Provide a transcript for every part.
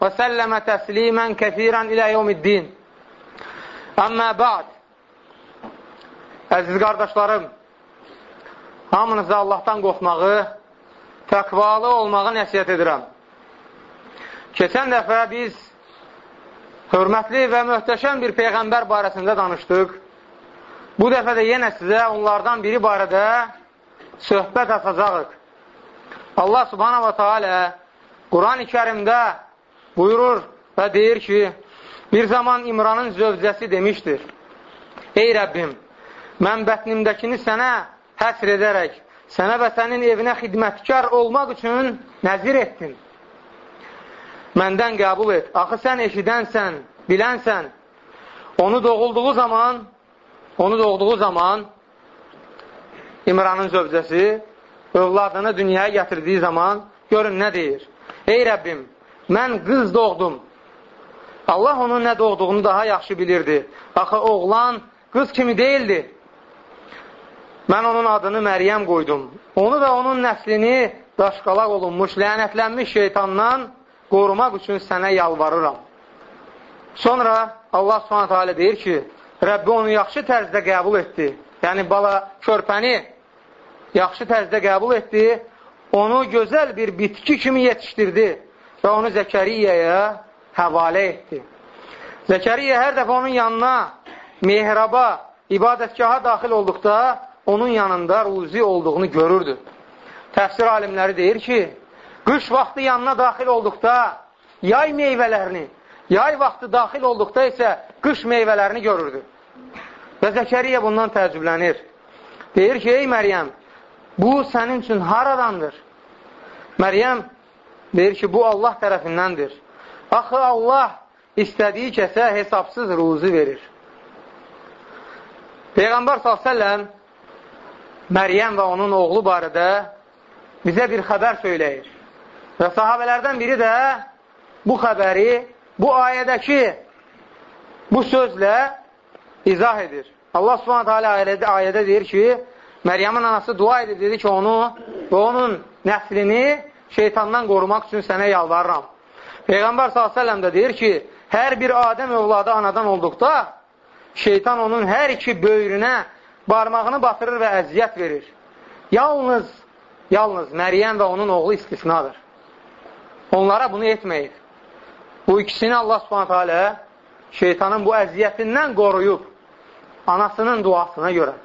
وسلم تسليما كثيرا إلى يوم الدين Amma ba'd Əziz qardaşlarım hamınıza Allahdan qorxmağı təqvalı olmağı nəsiyyət edirəm. Keçən dəfə biz hörmətli və möhtəşəm bir Peyğəmbər barəsində danışdıq. Bu dəfə də yenə sizə onlardan biri barədə söhbət açacağıq. Allah subhanahu wa ta'ala Quran-ı kərimdə buyurur və deyir ki, bir zaman İmranın zövcəsi demişdir, Ey Rəbbim, mən bətnimdəkini sənə həsr edərək, sənə və sənin evinə xidmətkar olmaq üçün nəzir etdim. Məndən qəbul et. Axı sən eşidənsən, bilənsən. Onu doğulduğu zaman, onu doğduğu zaman İmranın zövcəsi övladını dünyaya gətirdiyi zaman görün nə deyir? Ey Rəbbim, mən qız doğdum. Allah onun nə doğduğunu daha yaxşı bilirdi. Axı oğlan qız kimi deyildi. Mən onun adını Məryəm qoydum. Onu və onun nəslini daşqalaq olunmuş, lənətlənmiş şeytandan qorumaq üçün sənə yalvarıram. Sonra Allah subhanətə alə deyir ki, Rəbbi onu yaxşı tərzdə qəbul etdi. Yəni, bala körpəni yaxşı tərzdə qəbul etdi, onu gözəl bir bitki kimi yetişdirdi və onu Zəkəriyyəyə həvalə etdi. Zəkəriyyə hər dəfə onun yanına, mehraba, ibadətgaha daxil olduqda, onun yanında ruzi olduğunu görürdü. Təfsir alimləri deyir ki, qış vaxtı yanına daxil olduqda yay meyvələrini, yay vaxtı daxil olduqda isə qış meyvələrini görürdü. Və Zəkəriyyə bundan təəccüblənir. Deyir ki, ey Məryəm, bu sənin üçün haradandır? Məryəm deyir ki, bu Allah tərəfindəndir. Axı Allah istədiyi kəsə hesabsız ruzi verir. Peyğəmbər s.ə.v Məryəm və onun oğlu barədə bizə bir xəbər söyləyir. Və sahabələrdən biri də bu xəbəri bu ayədəki bu sözlə izah edir. Allah subhanətə alə ayədə, ayədə deyir ki, Məryəmin anası dua edir, dedi ki, onu və onun nəslini şeytandan qorumaq üçün sənə yalvarıram. Peyğəmbər s.ə.v də deyir ki, hər bir Adəm övladı anadan olduqda şeytan onun hər iki böyrünə barmağını batırır və əziyyət verir. Yalnız, yalnız Məryəm və onun oğlu istisnadır. Onlara bunu etməyir. Bu ikisini Allah subhanətə alə şeytanın bu əziyyətindən qoruyub anasının duasına görə.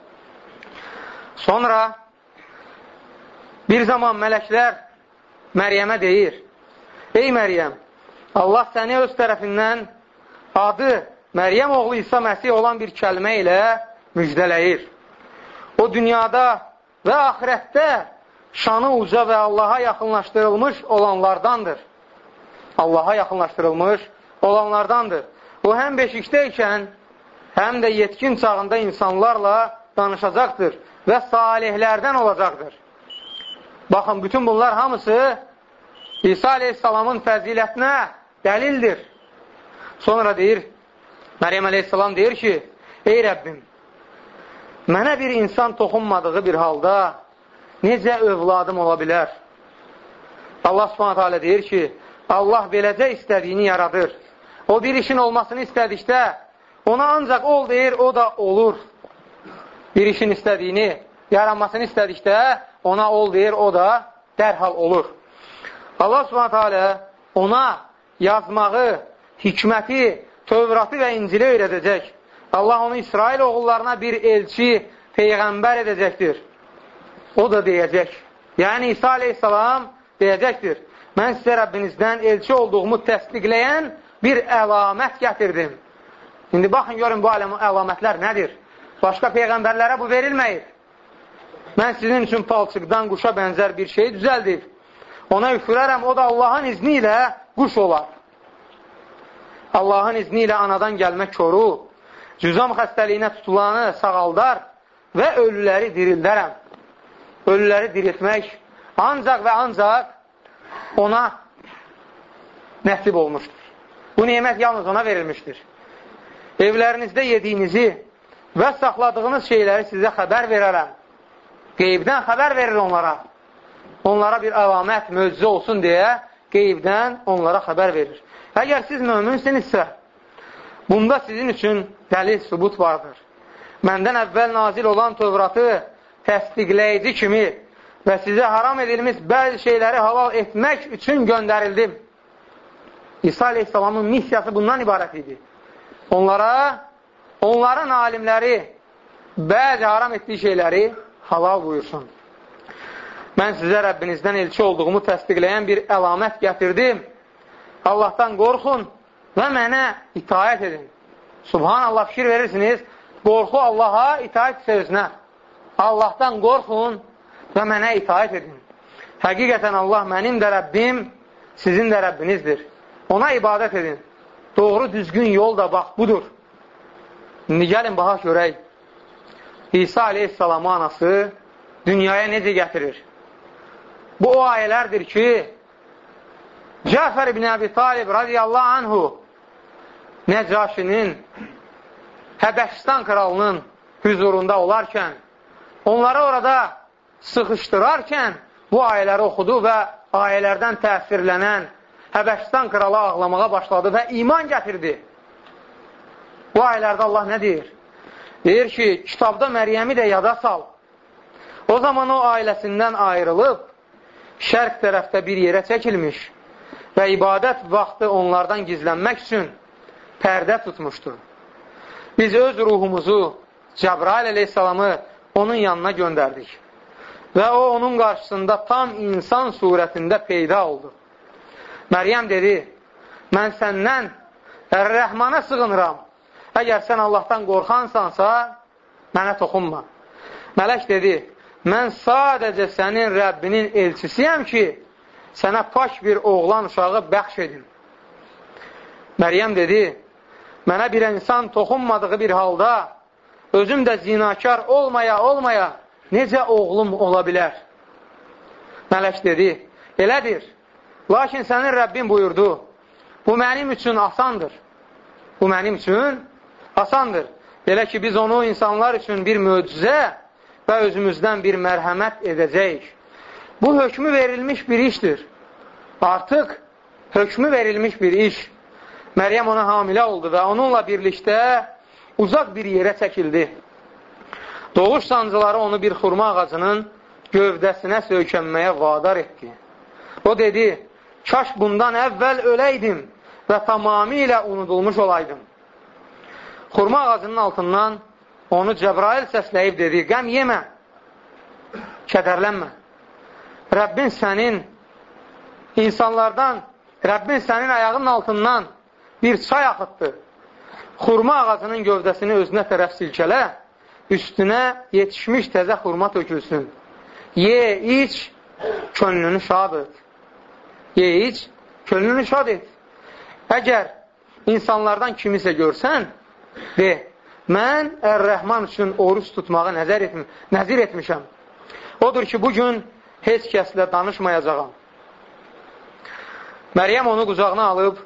Sonra bir zaman mələklər Məryəmə deyir, Ey Məryəm, Allah səni öz tərəfindən adı Məryəm oğlu İsa Məsih olan bir kəlmə ilə müjdələyir. O dünyada və axirətdə şanı uca və Allaha yaxınlaşdırılmış olanlardandır. Allaha yaxınlaşdırılmış olanlardandır. O həm beşikdəykən, həm də yetkin çağında insanlarla danışacaqdır və salihlərdən olacaqdır. Baxın, bütün bunlar hamısı İsa aleyhissalamın fəzilətinə dəlildir. Sonra deyir, Məryəm aleyhissalam deyir ki, Ey Rəbbim, mənə bir insan toxunmadığı bir halda necə övladım ola bilər? Allah subhanət hələ deyir ki, Allah beləcə istədiyini yaradır. O bir işin olmasını istədikdə, ona ancaq ol deyir, o da olur. Bir işin istədiyini, yaranmasını istədikdə, ona ol deyir, o da dərhal olur. Allah subhanət hələ ona yazmağı, hikməti, Tövratı və İncili öyrədəcək. Allah onu İsrail oğullarına bir elçi, peyğəmbər edəcəkdir. O da deyəcək. Yəni İsa aleyhissalam deyəcəkdir. Mən sizə Rəbbinizdən elçi olduğumu təsdiqləyən bir əlamət gətirdim. İndi baxın, görün bu əlamətlər nədir? Başqa peyğəmbərlərə bu verilməyib. Mən sizin üçün palçıqdan quşa bənzər bir şey düzəldib. Ona üfürərəm, o da Allahın izni ilə quş olar. Allahın izni ilə anadan gəlmə koru, cüzam xəstəliyinə tutulanı sağaldar və ölüləri dirildərəm. Ölüləri diriltmək ancaq və ancaq ona nəsib olmuşdur. Bu nemət yalnız ona verilmişdir. Evlərinizdə yediyinizi və saxladığınız şeyləri sizə xəbər verərəm. Qeybdən xəbər verir onlara. Onlara bir əlamət, möcüzə olsun deyə qeybdən onlara xəbər verir. Əgər siz möminsinizsə, bunda sizin üçün dəlil, sübut vardır. Məndən əvvəl nazil olan Tövratı təsdiqləyici kimi və sizə haram edilmiş bəzi şeyləri halal etmək üçün göndərildim. İsa aleyhissalamın missiyası bundan ibarət idi. Onlara, onların alimləri bəzi haram etdiyi şeyləri halal buyursun. Mən sizə Rəbbinizdən elçi olduğumu təsdiqləyən bir əlamət gətirdim. Allahdan qorxun və mənə itaət edin. Subhanallah fikir verirsiniz, qorxu Allaha, itaət sözünə. Allahdan qorxun və mənə itaət edin. Həqiqətən Allah mənim də Rəbbim, sizin də Rəbbinizdir. Ona ibadət edin. Doğru, düzgün yol da bax, budur. İndi gəlin, baxa görək. İsa aleyhissalamı anası dünyaya necə gətirir? Bu o ayələrdir ki, Cəfər ibn Əbi Talib radiyallahu anhu Nəcaşinin Həbəşistan kralının hüzurunda olarkən, onları orada sıxışdırarkən bu ayələri oxudu və ayələrdən təsirlənən Həbəşistan kralı ağlamağa başladı və iman gətirdi. Bu ayələrdə Allah nə deyir? Deyir ki, kitabda Məryəmi də yada sal. O zaman o ailəsindən ayrılıb, şərq tərəfdə bir yerə çəkilmiş və ibadət vaxtı onlardan gizlənmək üçün pərdə tutmuşdu. Biz öz ruhumuzu, Cəbrail əleyhissalamı onun yanına göndərdik və o onun qarşısında tam insan surətində peyda oldu. Məryəm dedi, mən səndən Ər-Rəhmana sığınıram. Əgər sən Allahdan qorxansansa, mənə toxunma. Mələk dedi, mən sadəcə sənin Rəbbinin elçisiyəm ki, sənə pak bir oğlan uşağı bəxş edim. Məryəm dedi, mənə bir insan toxunmadığı bir halda, özüm də zinakar olmaya, olmaya, necə oğlum ola bilər? Mələk dedi, elədir, lakin sənin Rəbbin buyurdu, bu mənim üçün asandır. Bu mənim üçün asandır. Belə ki, biz onu insanlar üçün bir möcüzə, və özümüzdən bir mərhəmət edəcəyik. Bu hökmü verilmiş bir işdir. Artıq hökmü verilmiş bir iş. Məryəm ona hamilə oldu və onunla birlikdə uzaq bir yerə çəkildi. Doğuş sancıları onu bir xurma ağacının gövdəsinə söykənməyə vadar etdi. O dedi, kaş bundan əvvəl öləydim və tamamilə unudulmuş olaydım. Xurma ağacının altından Onu Cəbrail səsləyib dedi, qəm yemə, kədərlənmə. Rəbbin sənin insanlardan, Rəbbin sənin ayağının altından bir çay axıtdı. Xurma ağacının gövdəsini özünə tərəf silkələ, üstünə yetişmiş təzə xurma tökülsün. Ye, iç, könlünü şad et. Ye, iç, könlünü şad et. Əgər insanlardan kimisə görsən, de, Mən Ər-Rəhman üçün oruç tutmağa nəzər etm nəzir etmişəm. Odur ki, bugün heç kəslə danışmayacağam. Məryəm onu qucağına alıb,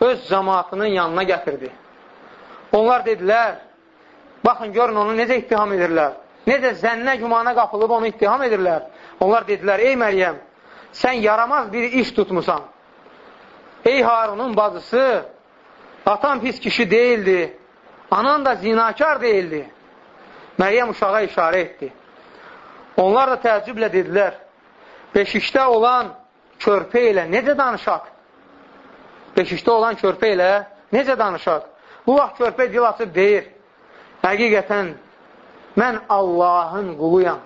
öz cəmaatının yanına gətirdi. Onlar dedilər, baxın, görün onu necə ittiham edirlər. Necə zənnə gümana qapılıb onu ittiham edirlər. Onlar dedilər, ey Məryəm, sən yaramaz bir iş tutmusan. Ey Harunun bacısı, atan pis kişi değildi, Anan da zinakar deyildi. Məryəm uşağa işarə etdi. Onlar da təəccüblə dedilər, beşikdə olan körpə ilə necə danışaq? Beşikdə olan körpə ilə necə danışaq? Bu vaxt körpə dil açıb deyir, həqiqətən mən Allahın quluyam.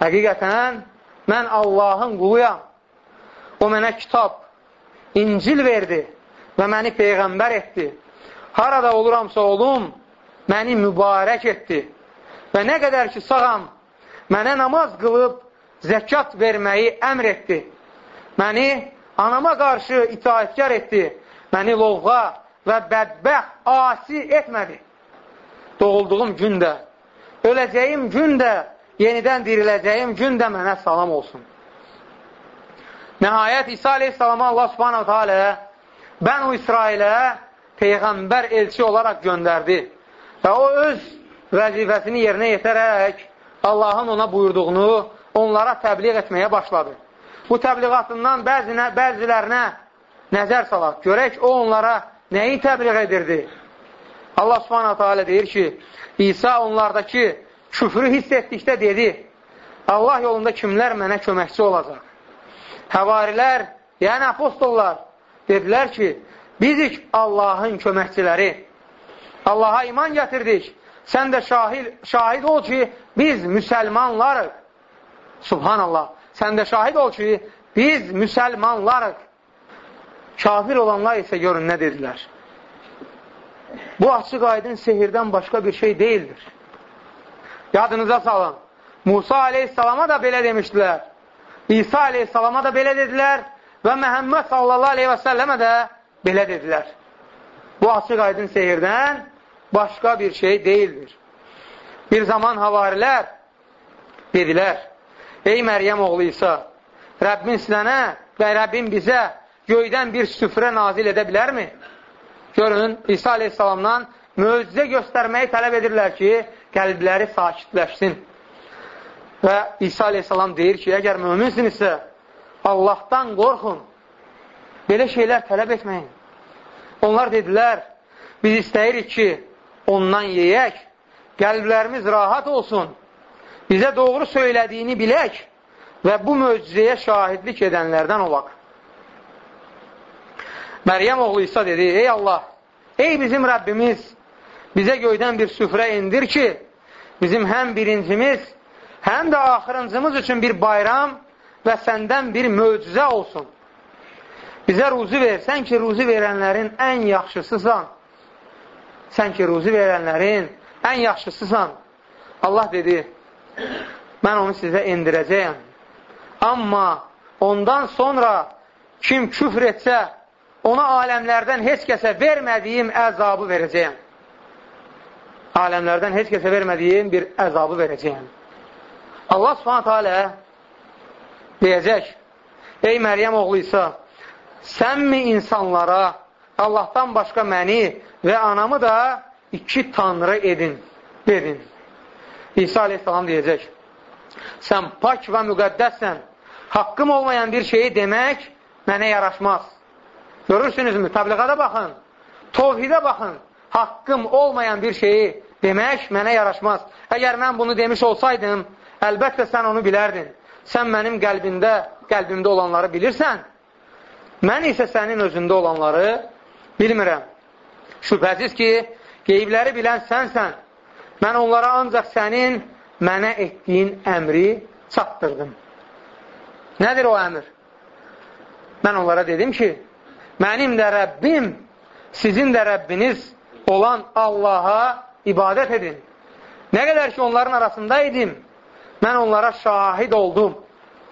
Həqiqətən mən Allahın quluyam. O mənə kitab, İncil verdi və məni Peyğəmbər etdi harada oluramsa olum, məni mübarək etdi. Və nə qədər ki, sağam, mənə namaz qılıb zəkat verməyi əmr etdi. Məni anama qarşı itaətkar etdi. məni lovğa və bədbəxt, asi etmədi. Doğulduğum gündə, öləcəyim gündə, yenidən diriləcəyim gündə mənə salam olsun. Nəhayət İsa aleyhissalama Allah subhanahu teala Bənu İsrailə Peyğəmbər elçi olaraq göndərdi və o öz vəzifəsini yerinə yetirərək Allahın ona buyurduğunu onlara təbliğ etməyə başladı. Bu təbliğatından bəzinə, bəzilərinə nəzər salaq. Görək, o onlara nəyi təbliğ edirdi? Allah subhanahu teala deyir ki, İsa onlardakı küfrü hiss etdikdə dedi, Allah yolunda kimlər mənə köməkçi olacaq? Həvarilər, yəni apostollar dedilər ki, bizik Allahın köməkçiləri. Allaha iman gətirdik. Sən də şahid, şahid ol ki, biz müsəlmanlarıq. Subhanallah. Sən də şahid ol ki, biz müsəlmanlarıq. Kafir olanlar isə görün nə dedilər. Bu açıq aydın sehirdən başqa bir şey deyildir. Yadınıza salın. Musa aleyhissalama da belə demişdilər. İsa aleyhissalama da belə dedilər və Məhəmməd sallallahu aleyhi və səlləmə də belə dedilər. Bu açıq aydın sehirdən başqa bir şey deyildir. Bir zaman havarilər dedilər, ey Məryəm oğlu İsa, Rəbbin sinənə və Rəbbin bizə göydən bir süfrə nazil edə bilərmi? Görün, İsa aleyhissalamdan möcüzə göstərməyi tələb edirlər ki, qəlbləri sakitləşsin. Və İsa aleyhissalam deyir ki, əgər möminsinizsə, Allahdan qorxun, belə şeylər tələb etməyin. Onlar dedilər, biz istəyirik ki, ondan yeyək, qəlblərimiz rahat olsun, bizə doğru söylədiyini bilək və bu möcüzəyə şahidlik edənlərdən olaq. Məryəm oğlu İsa dedi, ey Allah, ey bizim Rəbbimiz, bizə göydən bir süfrə indir ki, bizim həm birincimiz, həm də axırıncımız üçün bir bayram və səndən bir möcüzə olsun. Bizə ruzi ver, sən ki, ruzi verənlərin ən yaxşısısan. Sən ki, ruzi verənlərin ən yaxşısısan. Allah dedi, mən onu sizə indirəcəyəm. Amma ondan sonra kim küfr etsə, ona aləmlərdən heç kəsə vermədiyim əzabı verəcəyəm. Aləmlərdən heç kəsə vermədiyim bir əzabı verəcəyəm. Allah subhanətə alə deyəcək, ey Məryəm oğlu İsa, sənmi insanlara Allahdan başqa məni və anamı da iki tanrı edin, dedin. İsa aleyhissalam deyəcək, sən pak və müqəddəssən, haqqım olmayan bir şeyi demək mənə yaraşmaz. Görürsünüzmü? Təbliğada baxın, tovhidə baxın, haqqım olmayan bir şeyi demək mənə yaraşmaz. Əgər mən bunu demiş olsaydım, əlbəttə sən onu bilərdin. Sən mənim qəlbində, qəlbimdə olanları bilirsən, Mən isə sənin özündə olanları bilmirəm. Şübhəsiz ki, qeybləri bilən sənsən. Mən onlara ancaq sənin mənə etdiyin əmri çatdırdım. Nədir o əmr? Mən onlara dedim ki, mənim də Rəbbim, sizin də Rəbbiniz olan Allaha ibadət edin. Nə qədər ki, onların arasında idim, mən onlara şahid oldum.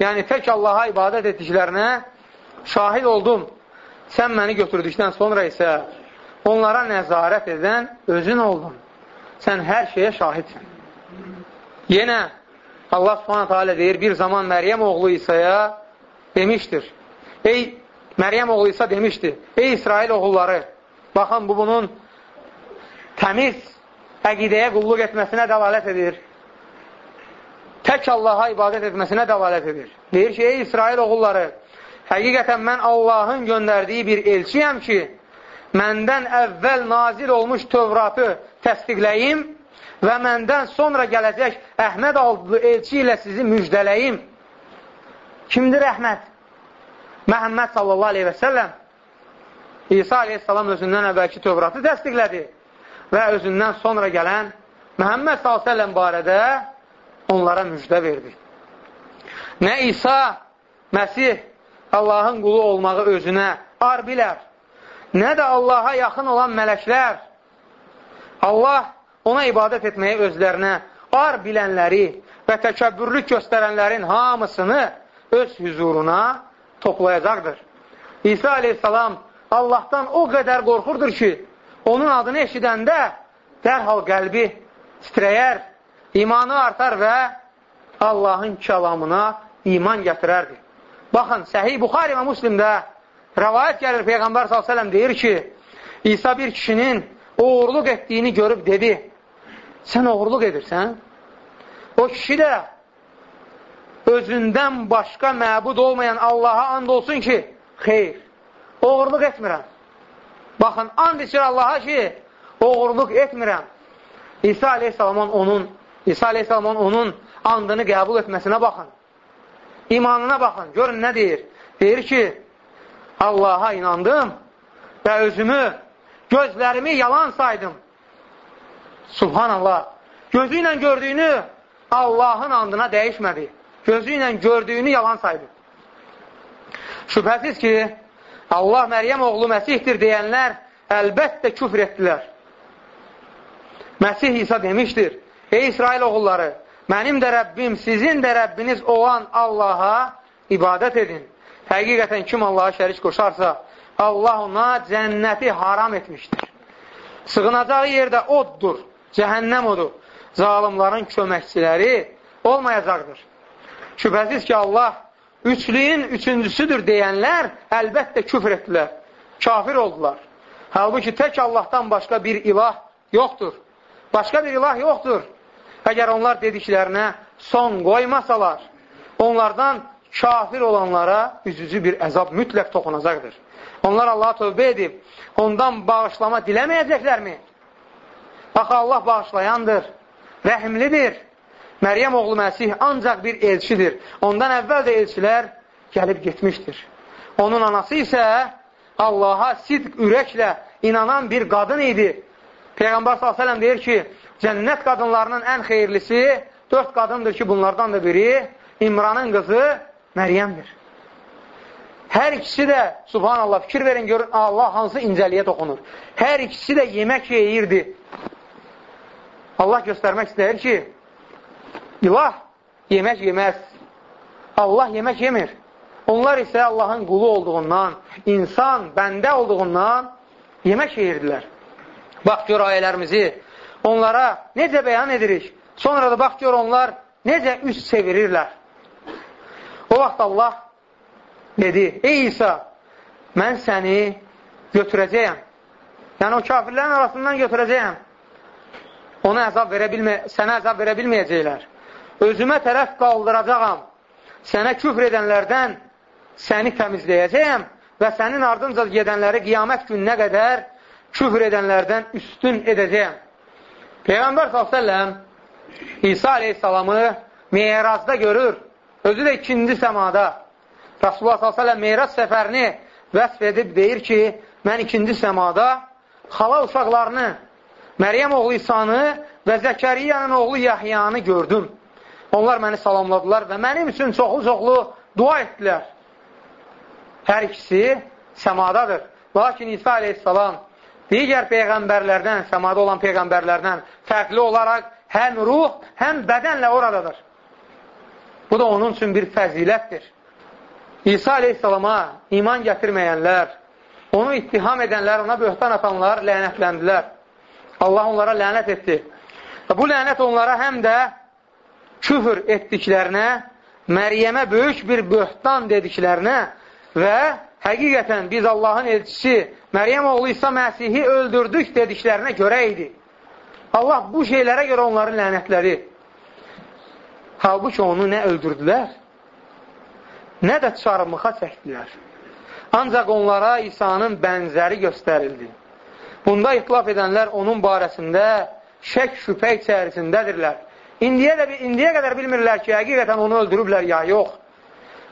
Yəni, tək Allaha ibadət etdiklərinə şahid oldum. Sən məni götürdükdən sonra isə onlara nəzarət edən özün oldun. Sən hər şeyə şahidsən. Yenə Allah subhanətə alə deyir, bir zaman Məryəm oğlu İsa'ya demişdir. Ey Məryəm oğlu İsa demişdi, ey İsrail oğulları, baxın bu bunun təmiz əqidəyə qulluq etməsinə dəvalət edir. Tək Allaha ibadət etməsinə dəvalət edir. Deyir ki, ey İsrail oğulları, Həqiqətən mən Allahın göndərdiyi bir elçiyəm ki, məndən əvvəl nazil olmuş Tövratı təsdiqləyim və məndən sonra gələcək Əhməd adlı elçi ilə sizi müjdələyim. Kimdir Əhməd? Məhəmməd sallallahu aleyhi və səlləm İsa aleyhissalam özündən əvvəlki Tövratı təsdiqlədi və özündən sonra gələn Məhəmməd sallallahu aleyhi və səlləm barədə onlara müjdə verdi. Nə İsa, Məsih Allahın qulu olmağı özünə ar bilər. Nə də Allaha yaxın olan mələklər. Allah ona ibadət etməyi özlərinə ar bilənləri və təkəbbürlük göstərənlərin hamısını öz hüzuruna toplayacaqdır. İsa aleyhissalam Allahdan o qədər qorxurdur ki, onun adını eşidəndə dərhal qəlbi titrəyər, imanı artar və Allahın kəlamına iman gətirərdi. Baxın, Səhih Buxari və Müslimdə rəvayət gəlir Peyğəmbər s.ə.v deyir ki, İsa bir kişinin uğurluq etdiyini görüb dedi, sən uğurluq edirsən? O kişi də özündən başqa məbud olmayan Allaha and olsun ki, xeyr, uğurluq etmirəm. Baxın, and içir Allaha ki, uğurluq etmirəm. İsa aleyhissalamın onun, İsa aleyhissalamın onun andını qəbul etməsinə baxın. İmanına baxın, görün nə deyir? Deyir ki, Allaha inandım və özümü, gözlərimi yalan saydım. Subhanallah. Gözü ilə gördüyünü Allahın andına dəyişmədi. Gözü ilə gördüyünü yalan saydı. Şübhəsiz ki, Allah Məryəm oğlu Məsihdir deyənlər əlbəttə küfr etdilər. Məsih İsa demişdir, ey İsrail oğulları, mənim də Rəbbim, sizin də Rəbbiniz olan Allaha ibadət edin. Həqiqətən kim Allaha şərik qoşarsa, Allah ona cənnəti haram etmişdir. Sığınacağı yerdə oddur, cəhənnəm odur. Zalimların köməkçiləri olmayacaqdır. Şübhəsiz ki, Allah üçlüyün üçüncüsüdür deyənlər əlbəttə küfr etdilər, kafir oldular. Halbuki tək Allahdan başqa bir ilah yoxdur. Başqa bir ilah yoxdur. Əgər onlar dediklərinə son qoymasalar, onlardan kafir olanlara üzücü bir əzab mütləq toxunacaqdır. Onlar Allaha tövbə edib, ondan bağışlama diləməyəcəklərmi? Axı Allah bağışlayandır, rəhimlidir. Məryəm oğlu Məsih ancaq bir elçidir. Ondan əvvəl də elçilər gəlib getmişdir. Onun anası isə Allaha sidq ürəklə inanan bir qadın idi. Peyğəmbər s.ə.v deyir ki, cənnət qadınlarının ən xeyirlisi dörd qadındır ki, bunlardan da biri İmranın qızı Məryəmdir. Hər ikisi də, subhanallah, fikir verin, görün, Allah hansı incəliyə toxunur. Hər ikisi də yemək yeyirdi. Allah göstərmək istəyir ki, İlah yemək yeməz. Allah yemək yemir. Onlar isə Allahın qulu olduğundan, insan, bəndə olduğundan yemək yeyirdilər. Bax gör ayələrimizi onlara necə bəyan edirik. Sonra da bax gör onlar necə üst çevirirlər. O vaxt Allah dedi, ey İsa, mən səni götürəcəyəm. Yəni o kafirlərin arasından götürəcəyəm. Ona əzab verə bilmə, sənə əzab verə bilməyəcəklər özümə tərəf qaldıracağam, sənə küfr edənlərdən səni təmizləyəcəyəm və sənin ardınca gedənləri qiyamət gününə qədər küfr edənlərdən üstün edəcəyəm. Peyğəmbər s.ə.v İsa aleyhissalamı meyrazda görür, özü də ikinci səmada. Rasulullah s.ə.v meyraz səfərini vəsf edib deyir ki, mən ikinci səmada xala uşaqlarını, Məryəm oğlu İsanı və Zəkəriyanın oğlu Yahyanı gördüm. Onlar məni salamladılar və mənim üçün çoxlu-çoxlu dua etdilər. Hər ikisi səmadadır. Lakin İsa aleyhissalam digər peyğəmbərlərdən, səmada olan peyğəmbərlərdən fərqli olaraq həm ruh, həm bədənlə oradadır. Bu da onun üçün bir fəzilətdir. İsa aleyhissalama iman gətirməyənlər, onu ittiham edənlər, ona böhtan atanlar lənətləndilər. Allah onlara lənət etdi. Bu lənət onlara həm də küfür etdiklərinə, Məryəmə böyük bir böhtan dediklərinə və həqiqətən biz Allahın elçisi Məryəm oğlu İsa Məsihi öldürdük dediklərinə görə idi. Allah bu şeylərə görə onların lənətləri. Halbuki onu nə öldürdülər, nə də çarmıxa çəkdilər. Ancaq onlara İsa'nın bənzəri göstərildi. Bunda itlaf edənlər onun barəsində şək şübhə içərisindədirlər. İndiyə, də, indiyə qədər bilmirlər ki, həqiqətən onu öldürüblər ya yox.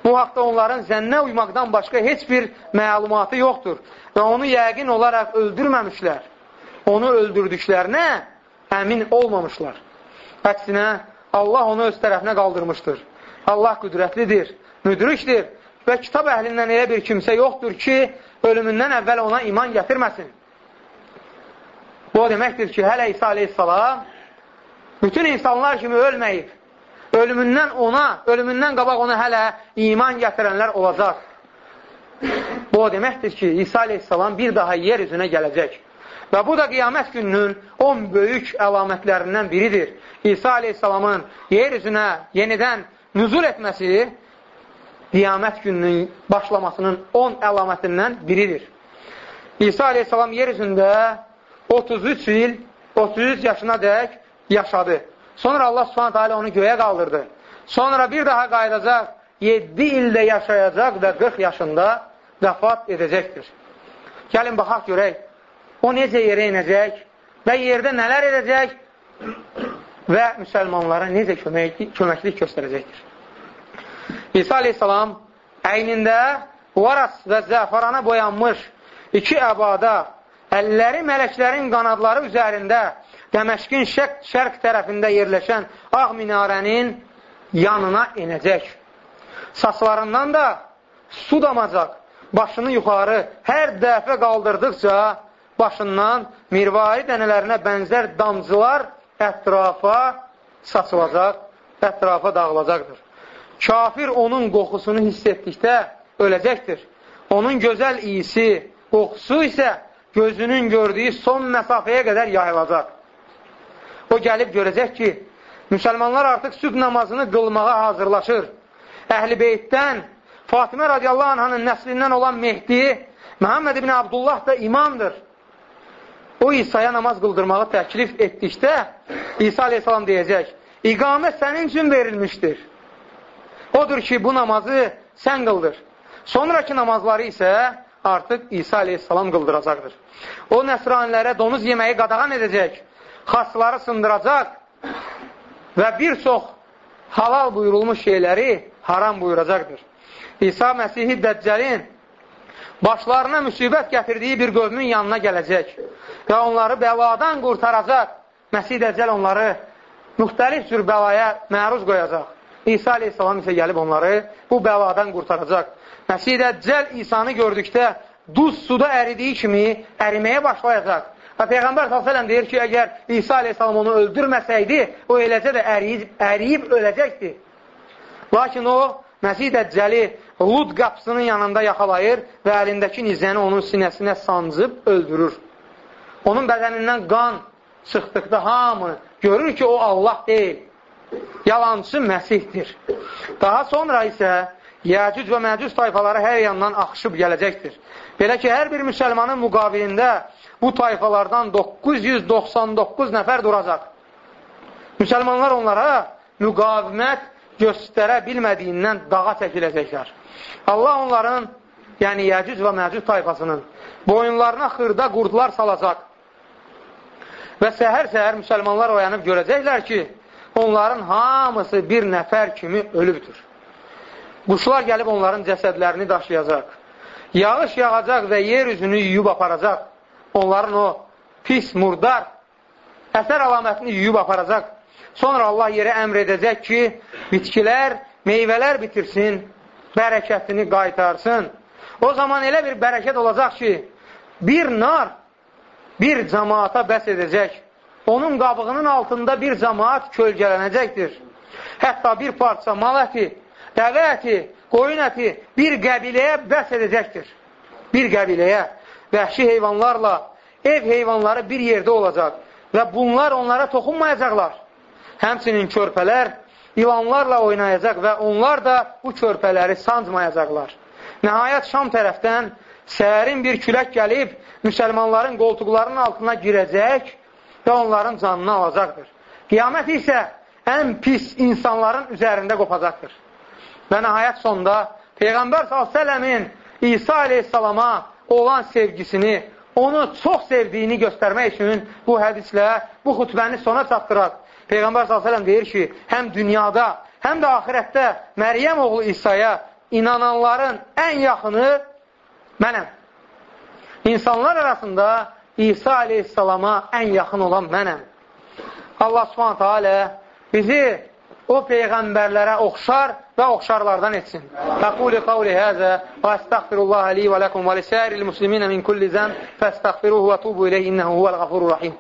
Bu haqda onların zənnə uymaqdan başqa heç bir məlumatı yoxdur və onu yəqin olaraq öldürməmişlər. Onu öldürdüklərinə əmin olmamışlar. Əksinə, Allah onu öz tərəfinə qaldırmışdır. Allah qüdrətlidir, müdrikdir və kitab əhlindən elə bir kimsə yoxdur ki, ölümündən əvvəl ona iman gətirməsin. Bu o deməkdir ki, hələ İsa aleyhissalam bütün insanlar kimi ölməyib. Ölümündən ona, ölümündən qabaq ona hələ iman gətirənlər olacaq. Bu o deməkdir ki, İsa aleyhissalam bir daha yer üzünə gələcək. Və bu da qiyamət gününün 10 böyük əlamətlərindən biridir. İsa aleyhissalamın yer üzünə yenidən nüzul etməsi qiyamət gününün başlamasının 10 əlamətindən biridir. İsa aleyhissalam yer üzündə 33 il, 33 yaşına dək yaşadı. Sonra Allah subhanət hələ onu göyə qaldırdı. Sonra bir daha qayıdacaq, 7 ildə yaşayacaq və 40 yaşında vəfat edəcəkdir. Gəlin, baxaq görək, o necə yerə inəcək və yerdə nələr edəcək və müsəlmanlara necə köməklik, köməklik göstərəcəkdir. İsa aleyhissalam əynində varas və zəfarana boyanmış iki əbada, əlləri mələklərin qanadları üzərində Dəməşqin şərq, şərq tərəfində yerləşən ağ minarənin yanına inəcək. Saçlarından da su damacaq, başını yuxarı hər dəfə qaldırdıqca başından mirvari dənələrinə bənzər damcılar ətrafa saçılacaq, ətrafa dağılacaqdır. Kafir onun qoxusunu hiss etdikdə öləcəkdir. Onun gözəl iyisi, qoxusu isə gözünün gördüyü son məsafəyə qədər yayılacaq. O gəlib görəcək ki, müsəlmanlar artıq sübh namazını qılmağa hazırlaşır. Əhl-i Beytdən Fatimə radiyallahu anhanın nəslindən olan Mehdi, Məhəmməd ibn Abdullah da imamdır. O İsa'ya namaz qıldırmağı təklif etdikdə İsa aleyhissalam deyəcək, iqamət sənin üçün verilmişdir. Odur ki, bu namazı sən qıldır. Sonraki namazları isə artıq İsa aleyhissalam qıldıracaqdır. O nəsranilərə donuz yeməyi qadağan edəcək, xasları sındıracaq və bir çox halal buyurulmuş şeyləri haram buyuracaqdır. İsa Məsihi Dəccəlin başlarına müsibət gətirdiyi bir qövmün yanına gələcək və onları bəladan qurtaracaq. Məsih Dəccəl onları müxtəlif cür bəlaya məruz qoyacaq. İsa aleyhissalam isə gəlib onları bu bəladan qurtaracaq. Məsih Dəccəl İsanı gördükdə duz suda əridiyi kimi əriməyə başlayacaq. Və Peyğəmbər s.ə.v deyir ki, əgər İsa aleyhissalam onu öldürməsəydi, o eləcə də əriyib, əriyib öləcəkdir. Lakin o, Məsih Dəccəli Lud qapısının yanında yaxalayır və əlindəki nizəni onun sinəsinə sancıb öldürür. Onun bədənindən qan çıxdıqda hamı görür ki, o Allah deyil. Yalancı Məsihdir. Daha sonra isə Yəcüc və Məcüc tayfaları hər yandan axışıb gələcəkdir. Belə ki, hər bir müsəlmanın müqabilində bu tayfalardan 999 nəfər duracaq. Müsəlmanlar onlara müqavimət göstərə bilmədiyindən dağa çəkiləcəklər. Allah onların, yəni Yəcüc və Məcüc tayfasının boyunlarına xırda qurdlar salacaq. Və səhər-səhər müsəlmanlar oyanıb görəcəklər ki, onların hamısı bir nəfər kimi ölübdür. Quşlar gəlib onların cəsədlərini daşıyacaq. Yağış yağacaq və yer üzünü yuyub aparacaq. Onların o pis, murdar əsər əlamətini yuyub aparacaq. Sonra Allah yerə əmr edəcək ki, bitkilər, meyvələr bitirsin, bərəkətini qaytarsın. O zaman elə bir bərəkət olacaq ki, bir nar bir cəmaata bəs edəcək. Onun qabığının altında bir cəmaat kölgələnəcəkdir. Hətta bir parça mal əti dəvə əti, qoyun əti bir qəbiləyə bəs edəcəkdir. Bir qəbiləyə vəhşi heyvanlarla ev heyvanları bir yerdə olacaq və bunlar onlara toxunmayacaqlar. Həmçinin körpələr ilanlarla oynayacaq və onlar da bu körpələri sancmayacaqlar. Nəhayət Şam tərəfdən səhərin bir külək gəlib müsəlmanların qoltuqlarının altına girəcək və onların canını alacaqdır. Qiyamət isə ən pis insanların üzərində qopacaqdır. Və nəhayət sonda Peyğəmbər s.ə.v-in İsa aleyhissalama olan sevgisini, onu çox sevdiyini göstərmək üçün bu hədislə bu xütbəni sona çatdıraq. Peyğəmbər s.ə.v deyir ki, həm dünyada, həm də ahirətdə Məryəm oğlu İsa'ya inananların ən yaxını mənəm. İnsanlar arasında İsa aleyhissalama ən yaxın olan mənəm. Allah subhanətə alə bizi o peyğəmbərlərə oxşar və oxşarlardan etsin. Fəquli qavli həzə və əstəxfirullaha li və ləkum və lisəril musliminə min kulli zəm fəstəxfiruhu və tubu iləyhi innəhu huvəl qafurur rahim.